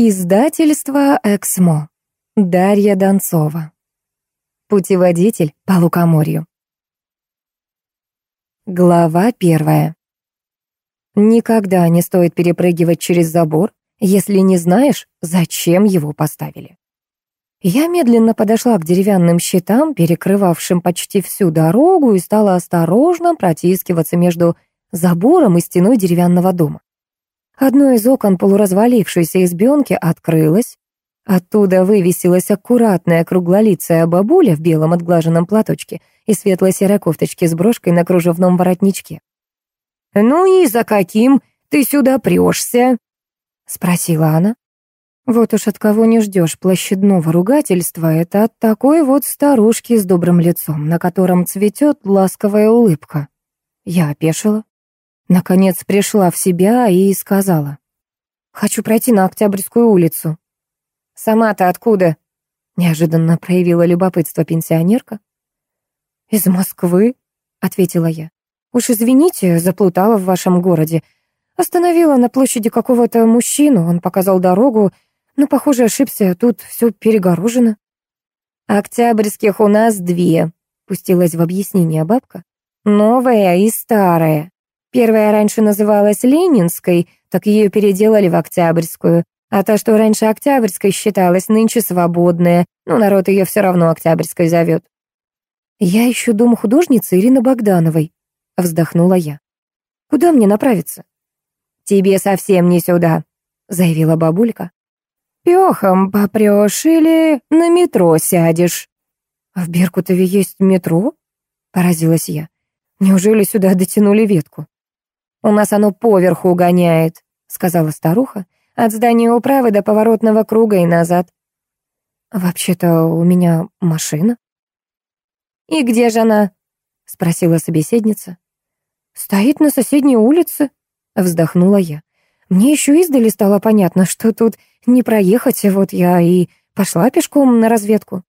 Издательство «Эксмо». Дарья Донцова. Путеводитель по лукоморью. Глава первая. Никогда не стоит перепрыгивать через забор, если не знаешь, зачем его поставили. Я медленно подошла к деревянным щитам, перекрывавшим почти всю дорогу, и стала осторожно протискиваться между забором и стеной деревянного дома. Одно из окон полуразвалившейся избенки открылось. Оттуда вывесилась аккуратная круглолицая бабуля в белом отглаженном платочке и светло-серой кофточке с брошкой на кружевном воротничке. «Ну и за каким ты сюда прешься?» — спросила она. Вот уж от кого не ждешь площадного ругательства, это от такой вот старушки с добрым лицом, на котором цветет ласковая улыбка. Я опешила. Наконец пришла в себя и сказала. «Хочу пройти на Октябрьскую улицу». «Сама-то откуда?» Неожиданно проявила любопытство пенсионерка. «Из Москвы», — ответила я. «Уж извините, заплутала в вашем городе. Остановила на площади какого-то мужчину, он показал дорогу, но, похоже, ошибся, тут все перегорожено». «Октябрьских у нас две», — пустилась в объяснение бабка. «Новая и старая. Первая раньше называлась Ленинской, так ее переделали в Октябрьскую. А та, что раньше Октябрьской считалась, нынче свободная. Ну, народ ее все равно Октябрьской зовет. «Я ищу дом художницы Ирины Богдановой», — вздохнула я. «Куда мне направиться?» «Тебе совсем не сюда», — заявила бабулька. «Пёхом попрёшь или на метро сядешь?» «В Беркутове есть метро?» — поразилась я. «Неужели сюда дотянули ветку?» «У нас оно поверху гоняет», — сказала старуха, «от здания управы до поворотного круга и назад». «Вообще-то у меня машина». «И где же она?» — спросила собеседница. «Стоит на соседней улице», — вздохнула я. «Мне еще издали стало понятно, что тут не проехать, вот я и пошла пешком на разведку».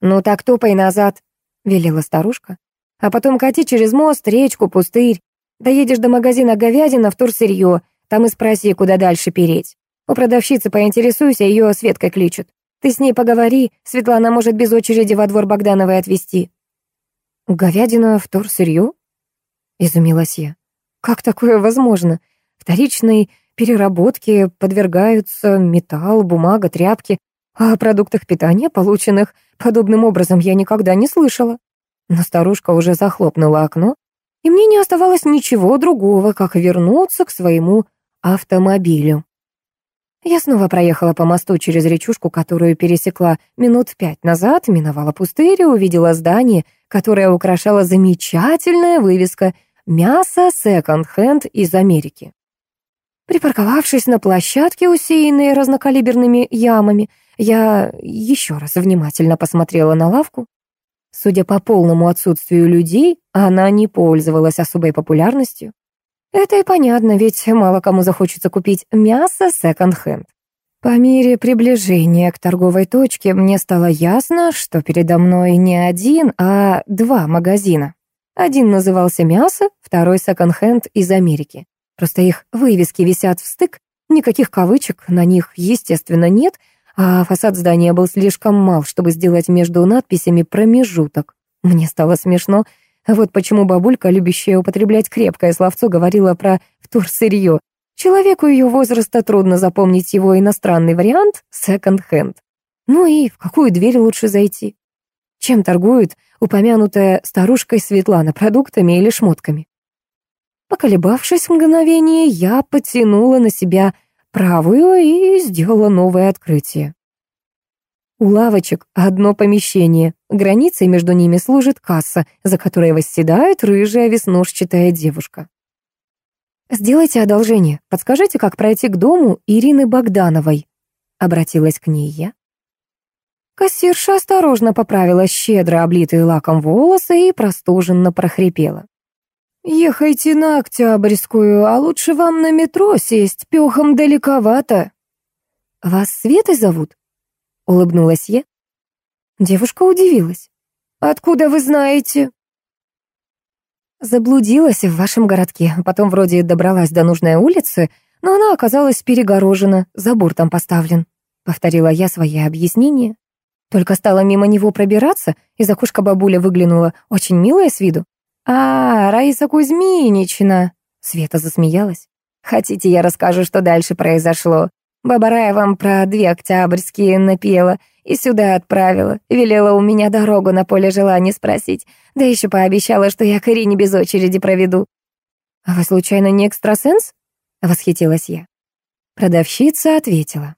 «Ну так топай назад», — велела старушка. «А потом кати через мост, речку, пустырь. Доедешь до магазина говядина в турсырье, там и спроси, куда дальше переть. У продавщицы поинтересуйся, ее Светкой кличут. Ты с ней поговори, Светлана может без очереди во двор Богдановой отвезти». «Говядина в турсырье?» — изумилась я. «Как такое возможно? Вторичной переработке подвергаются металл, бумага, тряпки, а о продуктах питания, полученных подобным образом, я никогда не слышала». Но старушка уже захлопнула окно, и мне не оставалось ничего другого, как вернуться к своему автомобилю. Я снова проехала по мосту через речушку, которую пересекла минут пять назад, миновала пустырь и увидела здание, которое украшала замечательная вывеска «Мясо секонд-хенд из Америки». Припарковавшись на площадке, усеянной разнокалиберными ямами, я еще раз внимательно посмотрела на лавку. Судя по полному отсутствию людей, она не пользовалась особой популярностью. Это и понятно, ведь мало кому захочется купить мясо секонд-хенд. По мере приближения к торговой точке мне стало ясно, что передо мной не один, а два магазина. Один назывался «Мясо», второй «Секонд-хенд» из Америки. Просто их вывески висят в стык, никаких кавычек на них, естественно, нет — а фасад здания был слишком мал, чтобы сделать между надписями промежуток. Мне стало смешно. Вот почему бабулька, любящая употреблять крепкое словцо, говорила про вторсырье. Человеку ее возраста трудно запомнить его иностранный вариант секонд-хенд. Ну и в какую дверь лучше зайти? Чем торгует упомянутая старушкой Светлана, продуктами или шмотками? Поколебавшись мгновение, я потянула на себя правую и сделала новое открытие. У лавочек одно помещение, границей между ними служит касса, за которой восседает рыжая веснушчатая девушка. «Сделайте одолжение, подскажите, как пройти к дому Ирины Богдановой», — обратилась к ней я. Кассирша осторожно поправила щедро облитые лаком волосы и простуженно прохрипела. «Ехайте на Октябрьскую, а лучше вам на метро сесть, пёхом далековато». «Вас Светой зовут?» — улыбнулась я. Девушка удивилась. «Откуда вы знаете?» «Заблудилась в вашем городке, потом вроде добралась до нужной улицы, но она оказалась перегорожена, забор там поставлен. Повторила я свои объяснения. Только стала мимо него пробираться, из окошка бабуля выглянула, очень милая с виду. «А, Раиса Кузьминична!» Света засмеялась. «Хотите, я расскажу, что дальше произошло? Баба Рая вам про две октябрьские напела и сюда отправила. Велела у меня дорогу на поле желаний спросить. Да еще пообещала, что я к Ирине без очереди проведу. «А вы, случайно, не экстрасенс?» — восхитилась я. Продавщица ответила.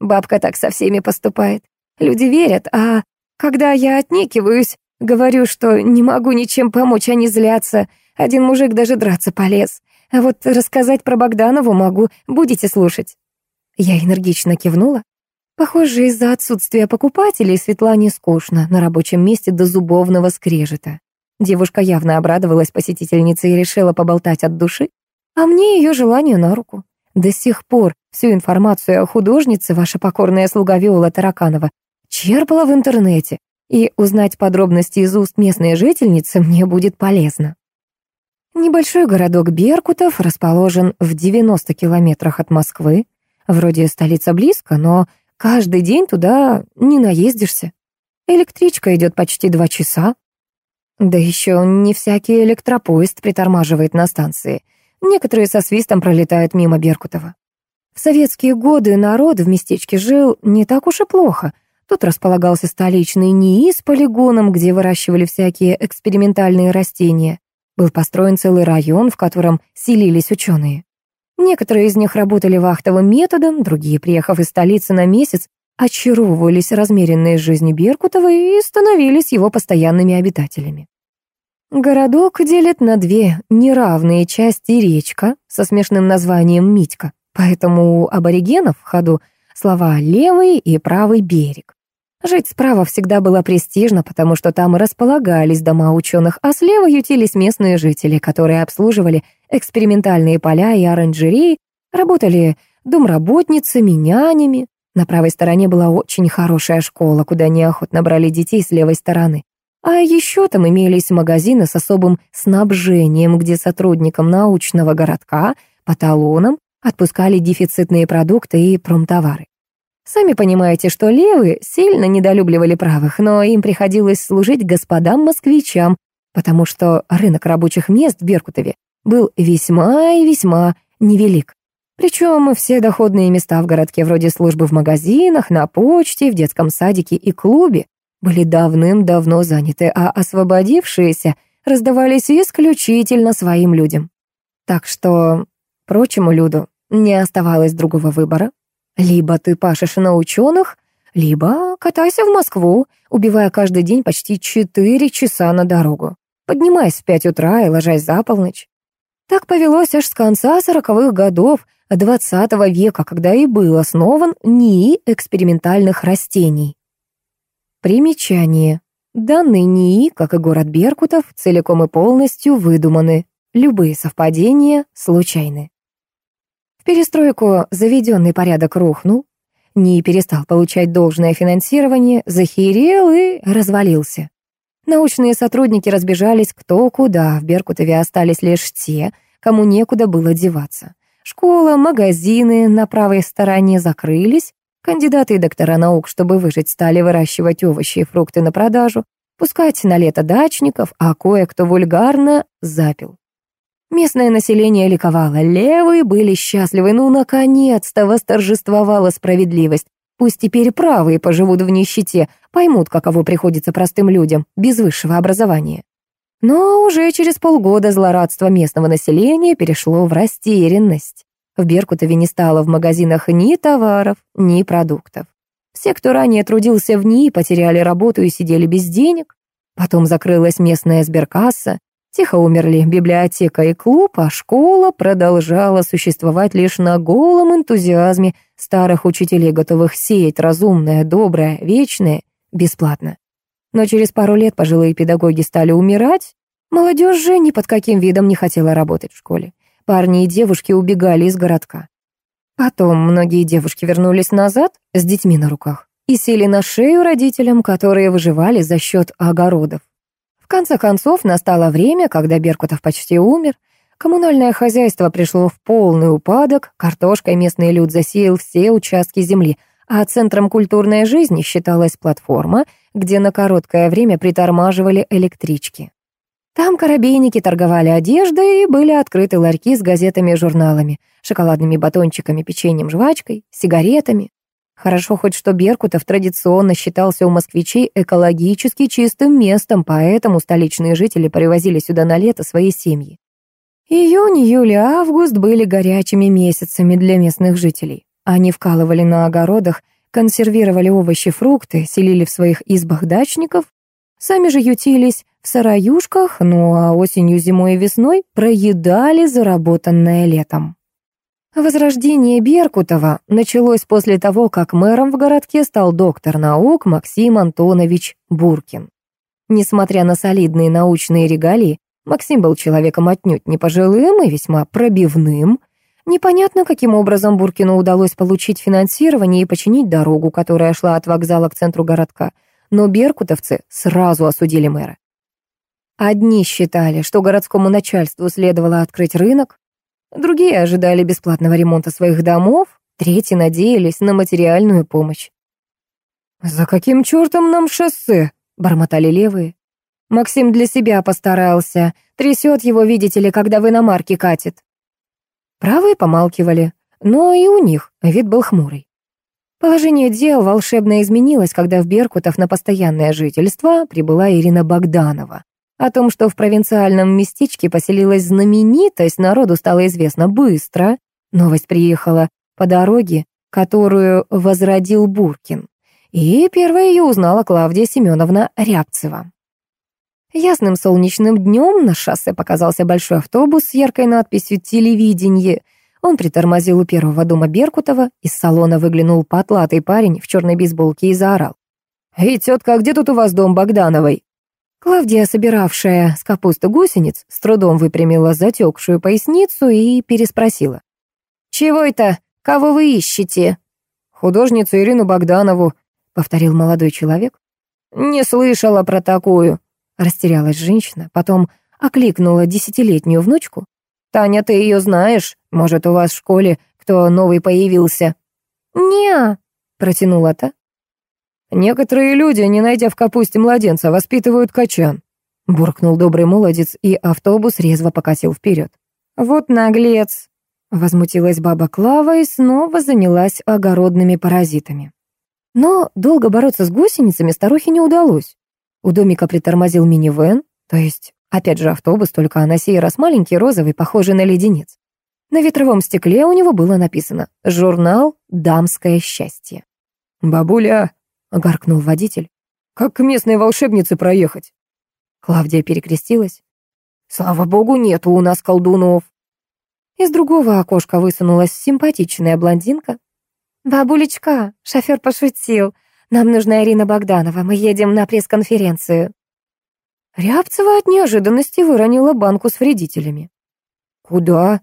«Бабка так со всеми поступает. Люди верят, а когда я отнекиваюсь, говорю, что не могу ничем помочь, они злятся. Один мужик даже драться полез. А вот рассказать про Богданову могу, будете слушать». Я энергично кивнула. Похоже, из-за отсутствия покупателей Светлане скучно на рабочем месте до зубовного скрежета. Девушка явно обрадовалась посетительнице и решила поболтать от души, а мне ее желание на руку. До сих пор всю информацию о художнице ваша покорная слуга Виола Тараканова черпала в интернете, и узнать подробности из уст местной жительницы мне будет полезно. Небольшой городок Беркутов расположен в 90 километрах от Москвы, Вроде столица близко, но каждый день туда не наездишься. Электричка идет почти два часа. Да еще не всякий электропоезд притормаживает на станции. Некоторые со свистом пролетают мимо Беркутова. В советские годы народ в местечке жил не так уж и плохо. Тут располагался столичный НИИ с полигоном, где выращивали всякие экспериментальные растения. Был построен целый район, в котором селились ученые. Некоторые из них работали вахтовым методом, другие, приехав из столицы на месяц, очаровывались размеренной жизнью Беркутова и становились его постоянными обитателями. Городок делит на две неравные части речка со смешным названием Митька, поэтому у аборигенов в ходу слова «левый» и «правый берег». Жить справа всегда было престижно, потому что там располагались дома ученых, а слева ютились местные жители, которые обслуживали экспериментальные поля и оранжереи, работали домработницами, нянями. На правой стороне была очень хорошая школа, куда неохотно брали детей с левой стороны. А еще там имелись магазины с особым снабжением, где сотрудникам научного городка по талонам отпускали дефицитные продукты и промтовары. Сами понимаете, что левые сильно недолюбливали правых, но им приходилось служить господам-москвичам, потому что рынок рабочих мест в Беркутове был весьма и весьма невелик. Причем все доходные места в городке, вроде службы в магазинах, на почте, в детском садике и клубе, были давным-давно заняты, а освободившиеся раздавались исключительно своим людям. Так что прочему люду не оставалось другого выбора, либо ты пашешь на ученых, либо катайся в Москву, убивая каждый день почти четыре часа на дорогу, поднимаясь в пять утра и ложась за полночь. Так повелось аж с конца сороковых годов XX века, когда и был основан НИИ экспериментальных растений. Примечание. Данные НИИ, как и город Беркутов, целиком и полностью выдуманы. Любые совпадения случайны перестройку заведенный порядок рухнул, не перестал получать должное финансирование, захерел и развалился. Научные сотрудники разбежались кто куда, в Беркутове остались лишь те, кому некуда было деваться. Школа, магазины на правой стороне закрылись, кандидаты и доктора наук, чтобы выжить, стали выращивать овощи и фрукты на продажу, пускать на лето дачников, а кое-кто вульгарно запил. Местное население ликовало, левые были счастливы, ну, наконец-то восторжествовала справедливость. Пусть теперь правые поживут в нищете, поймут, каково приходится простым людям, без высшего образования. Но уже через полгода злорадство местного населения перешло в растерянность. В Беркутове не стало в магазинах ни товаров, ни продуктов. Все, кто ранее трудился в НИИ, потеряли работу и сидели без денег. Потом закрылась местная сберкасса, Тихо умерли библиотека и клуб, а школа продолжала существовать лишь на голом энтузиазме старых учителей, готовых сеять разумное, доброе, вечное, бесплатно. Но через пару лет пожилые педагоги стали умирать, молодежь же ни под каким видом не хотела работать в школе. Парни и девушки убегали из городка. Потом многие девушки вернулись назад с детьми на руках и сели на шею родителям, которые выживали за счет огородов. В конце концов, настало время, когда Беркутов почти умер. Коммунальное хозяйство пришло в полный упадок, картошкой местный люд засеял все участки земли, а центром культурной жизни считалась платформа, где на короткое время притормаживали электрички. Там корабейники торговали одеждой и были открыты ларьки с газетами и журналами, шоколадными батончиками, печеньем, жвачкой, сигаретами. Хорошо хоть что Беркутов традиционно считался у москвичей экологически чистым местом, поэтому столичные жители привозили сюда на лето свои семьи. Июнь, июль и август были горячими месяцами для местных жителей. Они вкалывали на огородах, консервировали овощи, фрукты, селили в своих избах дачников, сами же ютились в сараюшках, ну а осенью, зимой и весной проедали заработанное летом. Возрождение Беркутова началось после того, как мэром в городке стал доктор наук Максим Антонович Буркин. Несмотря на солидные научные регалии, Максим был человеком отнюдь не и весьма пробивным. Непонятно, каким образом Буркину удалось получить финансирование и починить дорогу, которая шла от вокзала к центру городка, но беркутовцы сразу осудили мэра. Одни считали, что городскому начальству следовало открыть рынок, другие ожидали бесплатного ремонта своих домов, третьи надеялись на материальную помощь. «За каким чертом нам шоссе?» — бормотали левые. Максим для себя постарался. Трясет его, видите ли, когда в иномарке катит. Правые помалкивали, но и у них вид был хмурый. Положение дел волшебно изменилось, когда в Беркутов на постоянное жительство прибыла Ирина Богданова. О том, что в провинциальном местечке поселилась знаменитость, народу стало известно быстро. Новость приехала по дороге, которую возродил Буркин. И первая ее узнала Клавдия Семеновна Рябцева. Ясным солнечным днем на шоссе показался большой автобус с яркой надписью «Телевидение». Он притормозил у первого дома Беркутова, из салона выглянул потлатый парень в черной бейсболке и заорал. «Эй, тетка, а где тут у вас дом Богдановой?» Клавдия, собиравшая с капусты гусениц, с трудом выпрямила затекшую поясницу и переспросила. «Чего это? Кого вы ищете?» «Художницу Ирину Богданову», — повторил молодой человек. «Не слышала про такую», Растерялась женщина, потом окликнула десятилетнюю внучку. «Таня, ты ее знаешь? Может, у вас в школе кто новый появился?» «Не-а», протянула та. «Некоторые люди, не найдя в капусте младенца, воспитывают качан», буркнул добрый молодец, и автобус резво покатил вперед. «Вот наглец!» Возмутилась баба Клава и снова занялась огородными паразитами. Но долго бороться с гусеницами старухе не удалось. У домика притормозил минивэн, то есть, опять же, автобус, только на сей раз маленький, розовый, похожий на леденец. На ветровом стекле у него было написано «Журнал «Дамское счастье». «Бабуля», — гаркнул водитель, — «как к местной волшебнице проехать?» Клавдия перекрестилась. «Слава богу, нету у нас колдунов». Из другого окошка высунулась симпатичная блондинка. «Бабулечка, шофер пошутил. Нам нужна Ирина Богданова, мы едем на пресс-конференцию». Рябцева от неожиданности выронила банку с вредителями. «Куда?»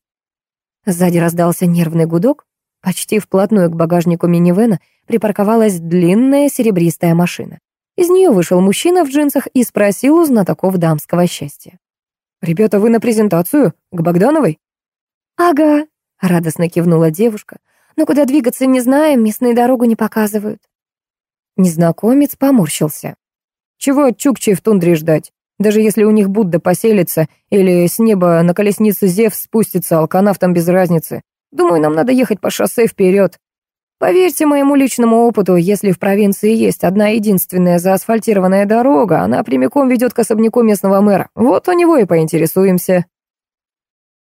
Сзади раздался нервный гудок. Почти вплотную к багажнику минивэна припарковалась длинная серебристая машина. Из нее вышел мужчина в джинсах и спросил у знатоков дамского счастья. «Ребята, вы на презентацию? К Богдановой?» «Ага», — радостно кивнула девушка. «Но куда двигаться не знаем, местные дорогу не показывают». Незнакомец поморщился. Чего от Чукчи в тундре ждать? Даже если у них Будда поселится или с неба на колеснице Зевс спустится, алканавтам без разницы. Думаю, нам надо ехать по шоссе вперед. Поверьте моему личному опыту, если в провинции есть одна единственная заасфальтированная дорога, она прямиком ведет к особняку местного мэра. Вот у него и поинтересуемся.